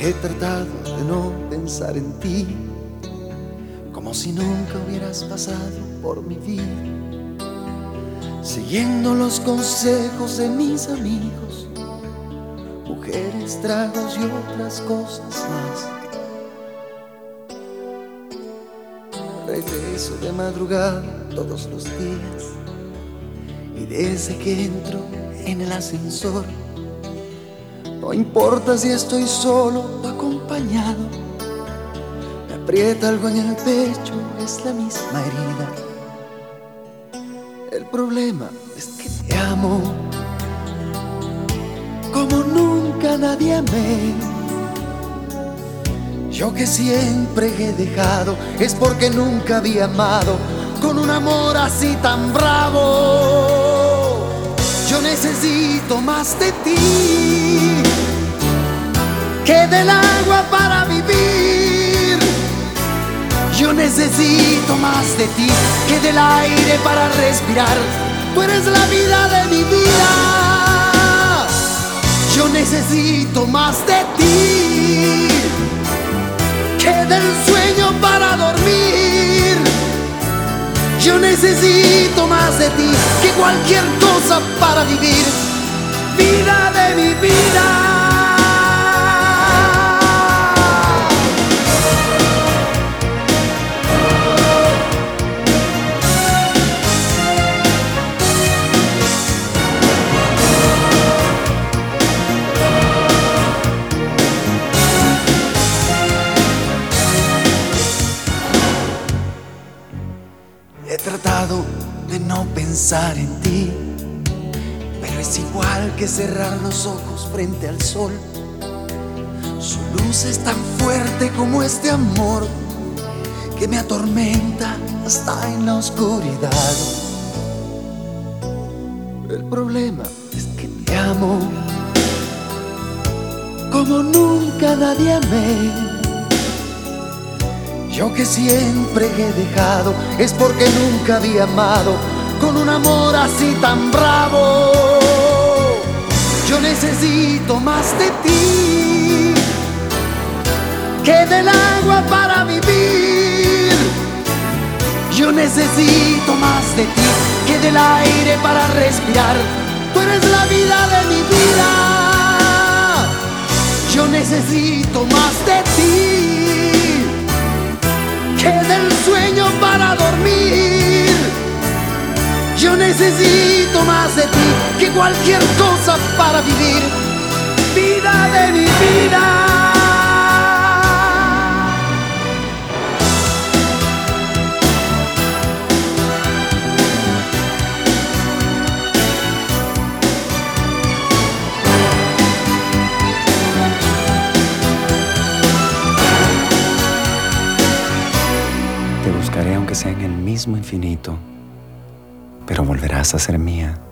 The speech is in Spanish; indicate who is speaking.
Speaker 1: He tratado de no pensar en ti, como si nunca hubieras pasado por mi vida, siguiendo los consejos de mis amigos, mujeres, tragos y otras cosas más. Regreso de madrugada todos los días y desde que entro en el ascensor no importa si estoy solo o acompañado. Me aprieta algo en el pecho, es la misma herida. El problema es que te amo como nunca nadie amé. Yo que siempre he dejado es porque nunca había amado con un amor así tan bravo. Necesito más de ti que del agua para vivir. Yo necesito más de ti que del aire para respirar. Tú eres la vida de mi vida. Yo necesito más de ti que del sueño para dormir. Yo necesito más de ti que cualquier cosa para vivir. Vida de mi vida. He tratado de no pensar en ti, es igual que cerrar los ojos frente al sol. Su luz es tan fuerte como este amor que me atormenta hasta en la oscuridad. El problema es que te amo como nunca nadie amé. Yo que siempre he dejado es porque nunca había amado con un amor así tan bravo. Yo necesito más de ti que del agua para vivir. Yo necesito más de ti que del aire para respirar. Tú eres la vida de mi vida. Yo necesito más de ti que del sueño para dormir. Yo necesito más de ti que cualquier cosa para vivir. Vida de mi vida.
Speaker 2: Te buscaré aunque sea en el mismo infinito, pero volverás a ser mía.